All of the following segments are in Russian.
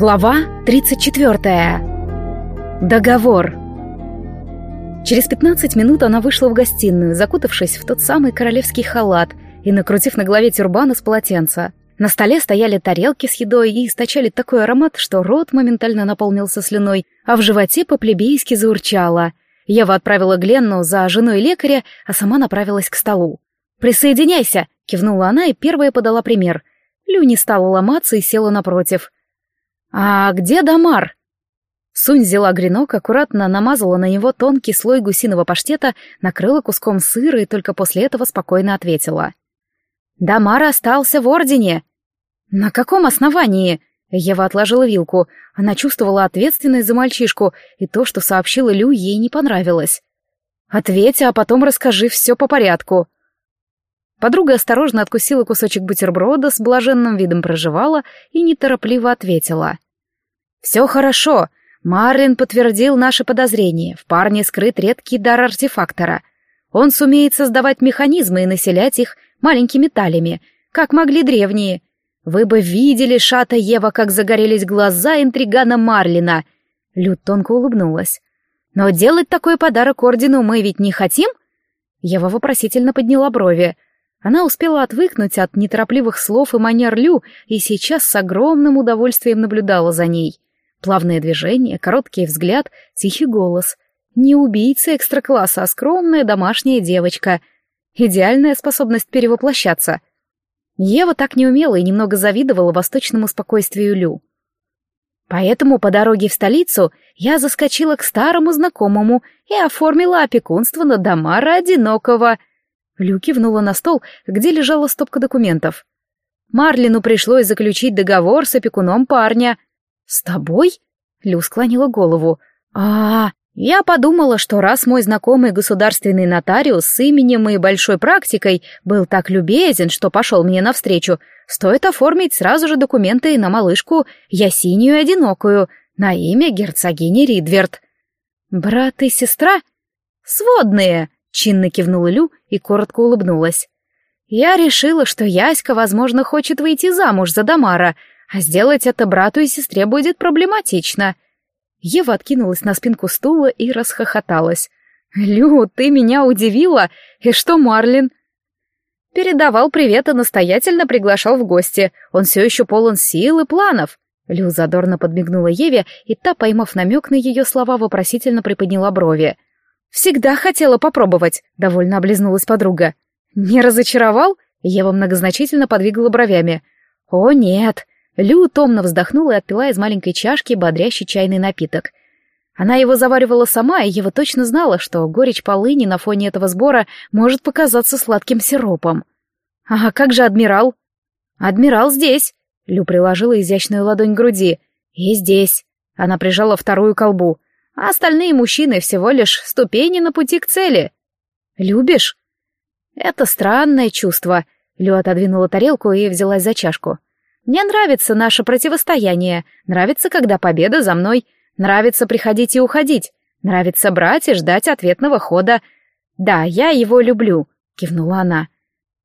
Глава 34. Договор. Через 15 минут она вышла в гостиную, закутавшись в тот самый королевский халат и накрутив на голове тюрбан из полотенца. На столе стояли тарелки с едой и источали такой аромат, что рот моментально наполнился слюной, а в животе по-плебейски заурчало. Ева отправила Гленну за женой лекаря, а сама направилась к столу. «Присоединяйся!» — кивнула она и первая подала пример. Лю не стала ломаться и села напротив — «А где Дамар?» Сунь взяла гренок, аккуратно намазала на него тонкий слой гусиного паштета, накрыла куском сыра и только после этого спокойно ответила. «Дамар остался в Ордене!» «На каком основании?» Ева отложила вилку. Она чувствовала ответственность за мальчишку, и то, что сообщила Лю, ей не понравилось. «Ответь, а потом расскажи все по порядку». Подруга осторожно откусила кусочек бутерброда, с блаженным видом проживала и неторопливо ответила. «Все хорошо. Марлин подтвердил наши подозрения. В парне скрыт редкий дар артефактора. Он сумеет создавать механизмы и населять их маленькими талями, как могли древние. Вы бы видели, Шата Ева, как загорелись глаза интригана Марлина!» Люд тонко улыбнулась. «Но делать такой подарок ордену мы ведь не хотим?» Ева вопросительно подняла брови. Она успела отвыкнуть от неторопливых слов и манер Лю и сейчас с огромным удовольствием наблюдала за ней. Плавное движение, короткий взгляд, тихий голос. Не убийца экстра-класса, а скромная домашняя девочка. Идеальная способность перевоплощаться. Ева так не умела и немного завидовала восточному спокойствию Лю. Поэтому по дороге в столицу я заскочила к старому знакомому и оформила опекунство на Дамара Одинокого — Лю кивнула на стол, где лежала стопка документов. Марлину пришлось заключить договор с опекуном парня. «С тобой?» — Лю склонила голову. а, Я подумала, что раз мой знакомый государственный нотариус с именем и большой практикой был так любезен, что пошел мне навстречу, стоит оформить сразу же документы на малышку Ясинию Одинокую на имя герцогини Ридверт. «Брат и сестра?» «Сводные!» Чинно кивнула Лю и коротко улыбнулась. Я решила, что Яська, возможно, хочет выйти замуж за Дамара, а сделать это брату и сестре будет проблематично. Ева откинулась на спинку стула и расхохоталась. «Лю, ты меня удивила! И что Марлин?» Передавал привет и настоятельно приглашал в гости. Он все еще полон сил и планов. Лю задорно подмигнула Еве, и та, поймав намек на ее слова, вопросительно приподняла брови. «Всегда хотела попробовать», — довольно облизнулась подруга. «Не разочаровал?» — Ева многозначительно подвигала бровями. «О, нет!» Лю томно вздохнула и отпила из маленькой чашки бодрящий чайный напиток. Она его заваривала сама, и Ева точно знала, что горечь полыни на фоне этого сбора может показаться сладким сиропом. «А как же адмирал?» «Адмирал здесь!» Лю приложила изящную ладонь к груди. «И здесь!» Она прижала вторую колбу а остальные мужчины всего лишь ступени на пути к цели. Любишь? Это странное чувство. Лю отодвинула тарелку и взялась за чашку. Мне нравится наше противостояние, нравится, когда победа за мной, нравится приходить и уходить, нравится брать и ждать ответного хода. Да, я его люблю, кивнула она.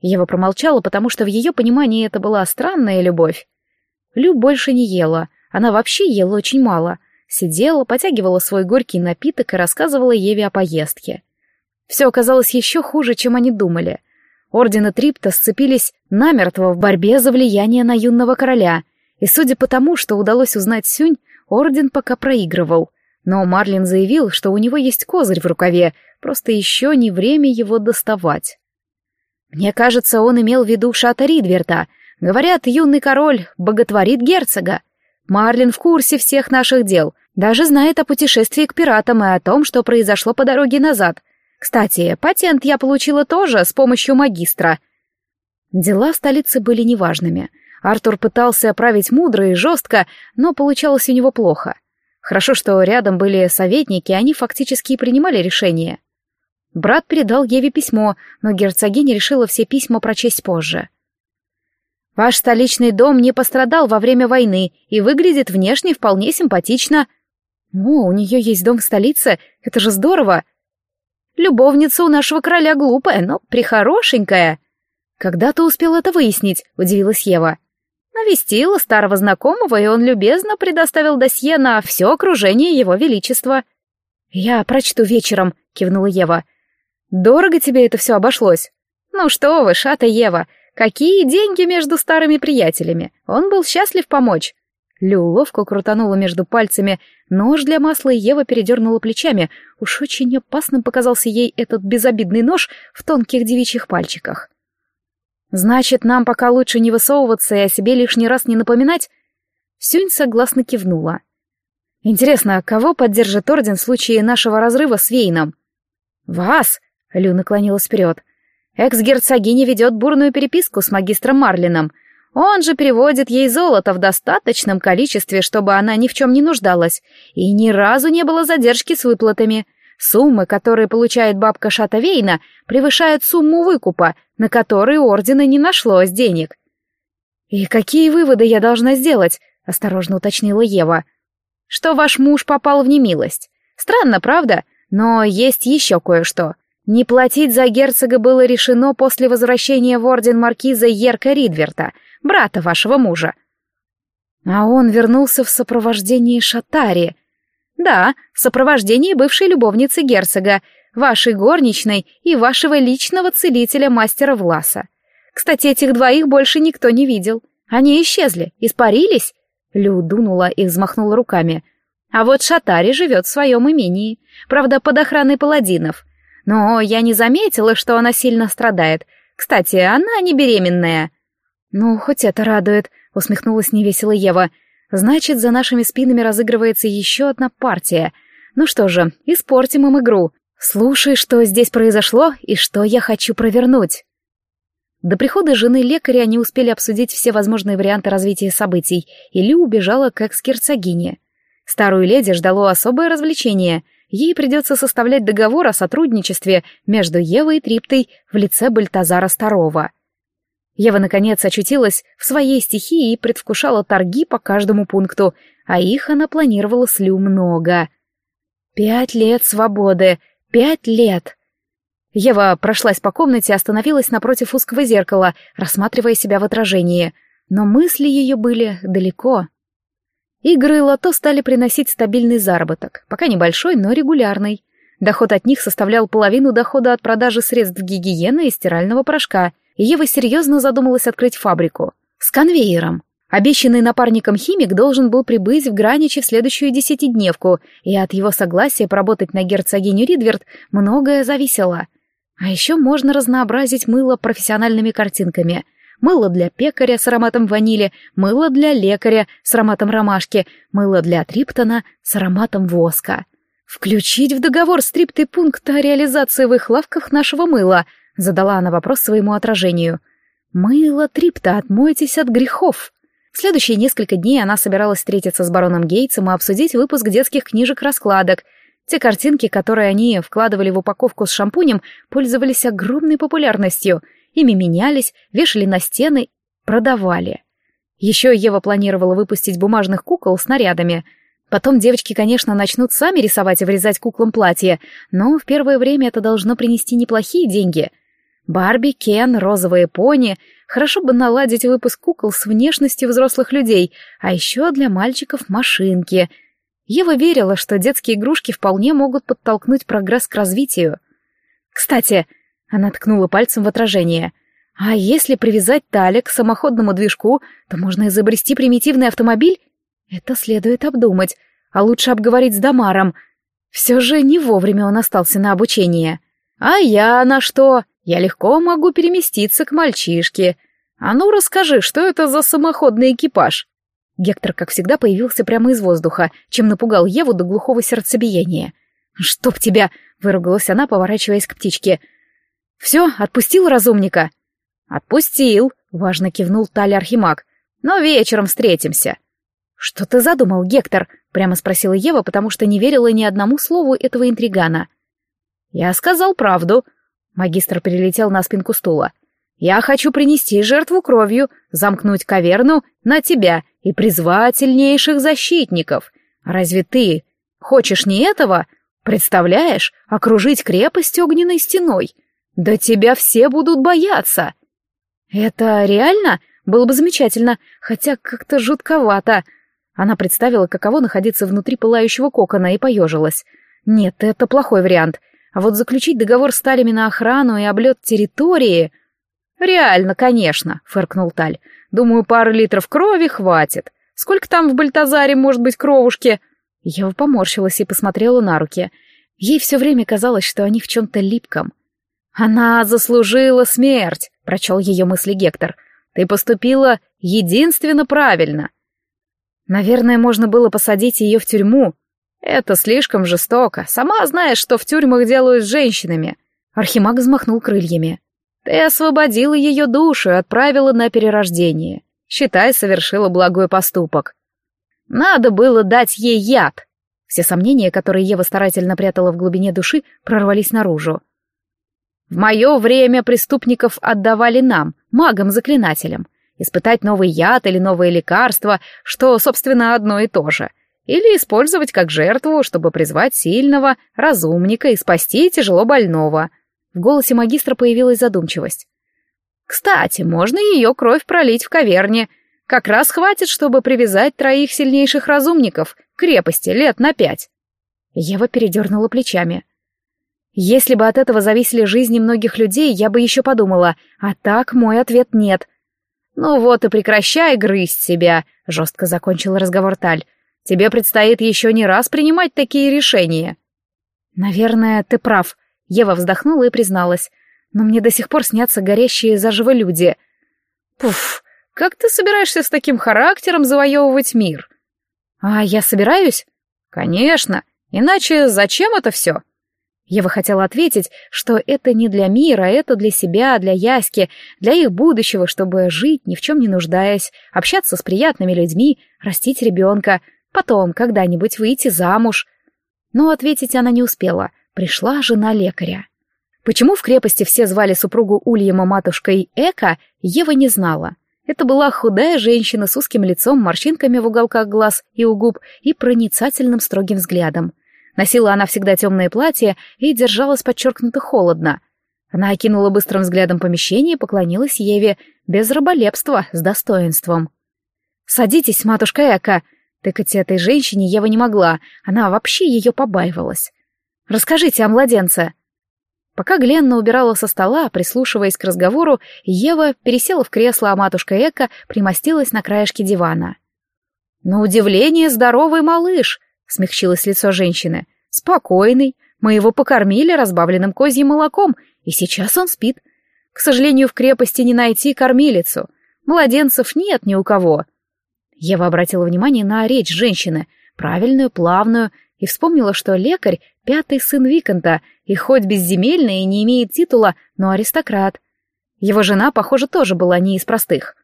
Ева промолчала, потому что в ее понимании это была странная любовь. Лю больше не ела, она вообще ела очень мало — Сидела, потягивала свой горький напиток и рассказывала Еве о поездке. Все оказалось еще хуже, чем они думали. Ордены Трипта сцепились намертво в борьбе за влияние на юного короля, и судя по тому, что удалось узнать Сюнь, орден пока проигрывал. Но Марлин заявил, что у него есть козырь в рукаве, просто еще не время его доставать. Мне кажется, он имел в виду Шата Ридверта. Говорят, юный король боготворит герцога. Марлин в курсе всех наших дел, даже знает о путешествии к пиратам и о том, что произошло по дороге назад. Кстати, патент я получила тоже с помощью магистра. Дела в столице были неважными. Артур пытался править мудро и жестко, но получалось у него плохо. Хорошо, что рядом были советники, они фактически и принимали решения. Брат передал Еве письмо, но герцогиня решила все письма прочесть позже. Ваш столичный дом не пострадал во время войны и выглядит внешне вполне симпатично. О, у нее есть дом в столице, это же здорово. Любовница у нашего короля глупая, но прихорошенькая. Когда ты успел это выяснить, удивилась Ева. Навестила старого знакомого, и он любезно предоставил досье на все окружение его величества. «Я прочту вечером», — кивнула Ева. «Дорого тебе это все обошлось?» «Ну что вы, шата Ева, какие деньги между старыми приятелями? Он был счастлив помочь». Лю ловко крутанула между пальцами нож для масла, и Ева передернула плечами. Уж очень опасным показался ей этот безобидный нож в тонких девичьих пальчиках. «Значит, нам пока лучше не высовываться и о себе лишний раз не напоминать?» Сюнь согласно кивнула. «Интересно, кого поддержит Орден в случае нашего разрыва с Вейном?» «Вас!» — Лю наклонилась вперед. «Экс-герцогиня ведет бурную переписку с магистром Марлином». Он же переводит ей золото в достаточном количестве, чтобы она ни в чем не нуждалась, и ни разу не было задержки с выплатами. Суммы, которые получает бабка Шатавейна, превышают сумму выкупа, на который ордена не нашлось денег. «И какие выводы я должна сделать?» — осторожно уточнила Ева. «Что ваш муж попал в немилость. Странно, правда? Но есть еще кое-что. Не платить за герцога было решено после возвращения в орден маркиза Ерка Ридверта — брата вашего мужа. А он вернулся в сопровождении Шатари. Да, в сопровождении бывшей любовницы герцога, вашей горничной и вашего личного целителя мастера Власа. Кстати, этих двоих больше никто не видел. Они исчезли, испарились. Лю дунула и взмахнула руками. А вот Шатари живет в своем имении, правда, под охраной паладинов. Но я не заметила, что она сильно страдает. Кстати, она не беременная. «Ну, хоть это радует», — усмехнулась невесело Ева. «Значит, за нашими спинами разыгрывается еще одна партия. Ну что же, испортим им игру. Слушай, что здесь произошло и что я хочу провернуть». До прихода жены лекаря они успели обсудить все возможные варианты развития событий, и Лю убежала как с герцогини. Старую леди ждало особое развлечение. Ей придется составлять договор о сотрудничестве между Евой и Триптой в лице Бальтазара Старого. Ева, наконец, очутилась в своей стихии и предвкушала торги по каждому пункту, а их она планировала с Лю много. Пять лет свободы, пять лет. Ева прошлась по комнате остановилась напротив узкого зеркала, рассматривая себя в отражении, но мысли ее были далеко. Игры лото стали приносить стабильный заработок, пока небольшой, но регулярный. Доход от них составлял половину дохода от продажи средств гигиены и стирального порошка — и Ева серьезно задумалась открыть фабрику. С конвейером. Обещанный напарником химик должен был прибыть в Граниче в следующую десятидневку, и от его согласия поработать на герцогиню Ридверт многое зависело. А еще можно разнообразить мыло профессиональными картинками. Мыло для пекаря с ароматом ванили, мыло для лекаря с ароматом ромашки, мыло для триптона с ароматом воска. Включить в договор стрипты пункт о реализации в их лавках нашего мыла — Задала она вопрос своему отражению. «Мыло Трипта, отмойтесь от грехов!» В следующие несколько дней она собиралась встретиться с бароном Гейтсом и обсудить выпуск детских книжек-раскладок. Те картинки, которые они вкладывали в упаковку с шампунем, пользовались огромной популярностью. Ими менялись, вешали на стены, продавали. Еще Ева планировала выпустить бумажных кукол с нарядами. Потом девочки, конечно, начнут сами рисовать и врезать куклам платье, но в первое время это должно принести неплохие деньги — Барби, Кен, розовые пони. Хорошо бы наладить выпуск кукол с внешностью взрослых людей, а еще для мальчиков машинки. Ева верила, что детские игрушки вполне могут подтолкнуть прогресс к развитию. Кстати, она ткнула пальцем в отражение. А если привязать талик к самоходному движку, то можно изобрести примитивный автомобиль? Это следует обдумать, а лучше обговорить с Дамаром. Все же не вовремя он остался на обучение. А я на что? Я легко могу переместиться к мальчишке. А ну расскажи, что это за самоходный экипаж?» Гектор, как всегда, появился прямо из воздуха, чем напугал Еву до глухого сердцебиения. «Чтоб тебя!» — выругалась она, поворачиваясь к птичке. «Все, отпустил разумника?» «Отпустил», — важно кивнул Таль Архимаг. «Но вечером встретимся». «Что ты задумал, Гектор?» — прямо спросила Ева, потому что не верила ни одному слову этого интригана. «Я сказал правду», Магистр перелетел на спинку стула. «Я хочу принести жертву кровью, замкнуть каверну на тебя и призвать сильнейших защитников. Разве ты хочешь не этого? Представляешь, окружить крепость огненной стеной? Да тебя все будут бояться!» «Это реально?» — Было бы замечательно, хотя как-то жутковато. Она представила, каково находиться внутри пылающего кокона, и поежилась. Нет, это плохой вариант. А вот заключить договор с Талями на охрану и облет территории... «Реально, конечно», — фыркнул Таль. «Думаю, пары литров крови хватит. Сколько там в Бальтазаре может быть кровушки?» Ева поморщилась и посмотрела на руки. Ей все время казалось, что они в чем-то липком. «Она заслужила смерть», — прочел ее мысли Гектор. «Ты поступила единственно правильно. Наверное, можно было посадить ее в тюрьму. Это слишком жестоко. Сама знаешь, что в тюрьмах делают с женщинами». Архимаг взмахнул крыльями. «Ты освободила ее душу и отправила на перерождение. Считай, совершила благой поступок. Надо было дать ей яд». Все сомнения, которые Ева старательно прятала в глубине души, прорвались наружу. В мое время преступников отдавали нам, магам-заклинателям, испытать новый яд или новое лекарство, что, собственно, одно и то же, или использовать как жертву, чтобы призвать сильного, разумника и спасти тяжело больного. В голосе магистра появилась задумчивость. Кстати, можно ее кровь пролить в каверне. Как раз хватит, чтобы привязать троих сильнейших разумников к крепости лет на пять. Ева передернула плечами. — если бы от этого зависели жизни многих людей, я бы еще подумала, а так мой ответ нет. «Ну вот и прекращай грызть себя», — жестко закончил разговор Таль. «Тебе предстоит еще не раз принимать такие решения». «Наверное, ты прав», — Ева вздохнула и призналась. «Но мне до сих пор снятся горящие заживо люди». «Пуф, как ты собираешься с таким характером завоевывать мир?» «А я собираюсь?» «Конечно, иначе зачем это все?» Ева хотела ответить, что это не для мира, это для себя, для Яськи, для их будущего, чтобы жить, ни в чем не нуждаясь, общаться с приятными людьми, растить ребенка, потом когда-нибудь выйти замуж. Но ответить она не успела. Пришла жена лекаря. Почему в крепости все звали супругу Ульяма матушкой Эка, Ева не знала. Это была худая женщина с узким лицом, морщинками в уголках глаз и у губ и проницательным строгим взглядом. Носила она всегда темное платье и держалась подчеркнуто холодно. Она окинула быстрым взглядом помещение и поклонилась Еве без раболепства, с достоинством. «Садитесь, матушка Эка!» Тыкать этой женщине Ева не могла, она вообще ее побаивалась. «Расскажите о младенце!» Пока Гленна убирала со стола, прислушиваясь к разговору, Ева пересела в кресло, а матушка Эка примостилась на краешке дивана. «На удивление здоровый малыш!» — смягчилось лицо женщины. «Спокойный. Мы его покормили разбавленным козьим молоком, и сейчас он спит. К сожалению, в крепости не найти кормилицу. Младенцев нет ни у кого». Ева обратила внимание на речь женщины, правильную, плавную, и вспомнила, что лекарь — пятый сын Виконта, и хоть безземельный и не имеет титула, но аристократ. Его жена, похоже, тоже была не из простых.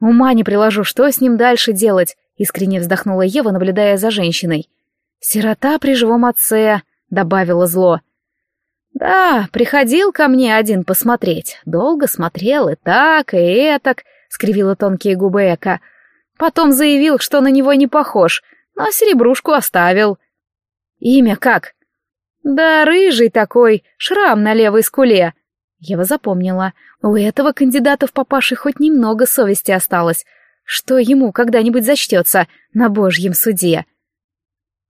Ума не приложу, что с ним дальше делать. — искренне вздохнула Ева, наблюдая за женщиной. «Сирота при живом отце», — добавила зло. «Да, приходил ко мне один посмотреть. Долго смотрел и так, и этак», — скривила тонкие губы Эка. «Потом заявил, что на него не похож, но серебрушку оставил». «Имя как?» «Да рыжий такой, шрам на левой скуле». Ева запомнила. У этого кандидата в папаши хоть немного совести осталось — что ему когда-нибудь зачтется на божьем суде.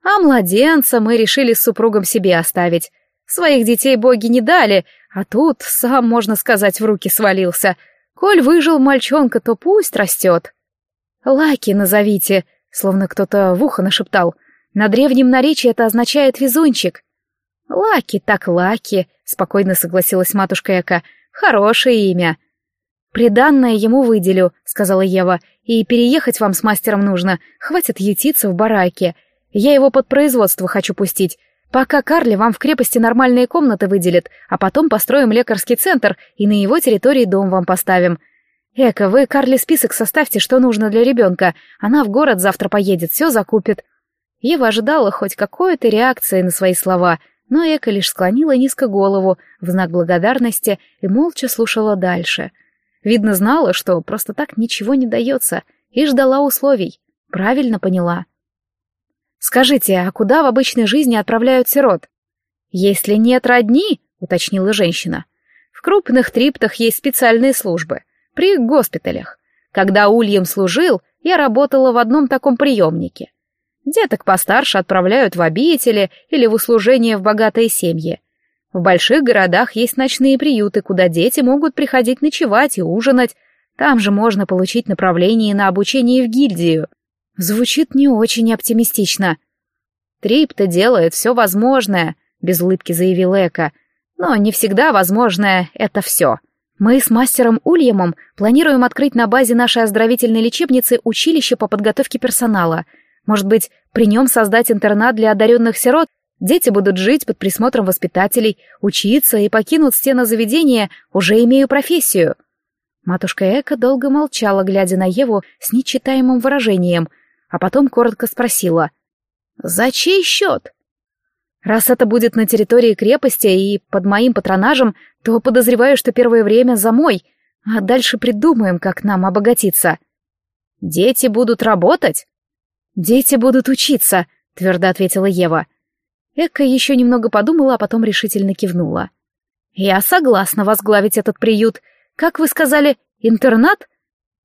А младенца мы решили с супругом себе оставить. Своих детей боги не дали, а тут сам, можно сказать, в руки свалился. Коль выжил мальчонка, то пусть растет. Лаки назовите, словно кто-то в ухо нашептал. На древнем наречии это означает везунчик. Лаки так Лаки, спокойно согласилась матушка Эка. Хорошее имя. «Приданное ему выделю», — сказала Ева, — «и переехать вам с мастером нужно, хватит ютиться в бараке. Я его под производство хочу пустить. Пока Карли вам в крепости нормальные комнаты выделит, а потом построим лекарский центр и на его территории дом вам поставим. Эка, вы Карли список составьте, что нужно для ребенка. Она в город завтра поедет, все закупит». Ева ожидала хоть какой-то реакции на свои слова, но Эка лишь склонила низко голову в знак благодарности и молча слушала дальше — Видно, знала, что просто так ничего не дается, и ждала условий. Правильно поняла. «Скажите, а куда в обычной жизни отправляют сирот?» «Если нет родни», — уточнила женщина. «В крупных триптах есть специальные службы. при госпиталях. Когда Ульям служил, я работала в одном таком приемнике. Деток постарше отправляют в обители или в услужение в богатые семьи. В больших городах есть ночные приюты, куда дети могут приходить ночевать и ужинать. Там же можно получить направление на обучение в гильдию. Звучит не очень оптимистично. Трип-то делает все возможное, без улыбки заявил Эка. Но не всегда возможное — это все. Мы с мастером Ульямом планируем открыть на базе нашей оздоровительной лечебницы училище по подготовке персонала. Может быть, при нем создать интернат для одаренных сирот Дети будут жить под присмотром воспитателей, учиться и покинут стены заведения, уже имею профессию. Матушка Эка долго молчала, глядя на Еву с нечитаемым выражением, а потом коротко спросила. «За чей счет?» «Раз это будет на территории крепости и под моим патронажем, то подозреваю, что первое время за мой, а дальше придумаем, как нам обогатиться». «Дети будут работать?» «Дети будут учиться», — твердо ответила Ева. Эка еще немного подумала, а потом решительно кивнула. «Я согласна возглавить этот приют. Как вы сказали, интернат?»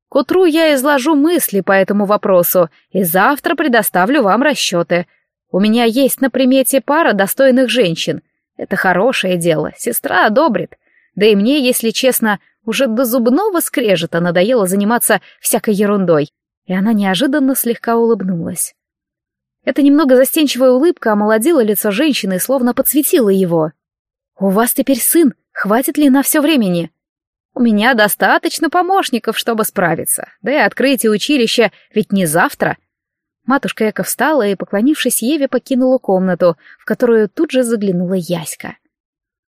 «К утру я изложу мысли по этому вопросу, и завтра предоставлю вам расчеты. У меня есть на примете пара достойных женщин. Это хорошее дело, сестра одобрит. Да и мне, если честно, уже до зубного скрежета надоело заниматься всякой ерундой». И она неожиданно слегка улыбнулась. Эта немного застенчивая улыбка омолодила лицо женщины и словно подсветила его. «У вас теперь сын, хватит ли на все времени?» «У меня достаточно помощников, чтобы справиться. Да и открытие училища ведь не завтра». Матушка Эка встала и, поклонившись Еве, покинула комнату, в которую тут же заглянула Яська.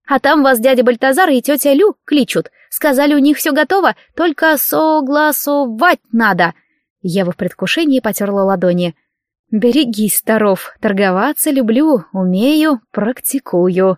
«А там вас дядя Бальтазар и тетя Лю кличут. Сказали, у них все готово, только согласовать надо». Ева в предвкушении потерла ладони. «Берегись, Старов, торговаться люблю, умею, практикую».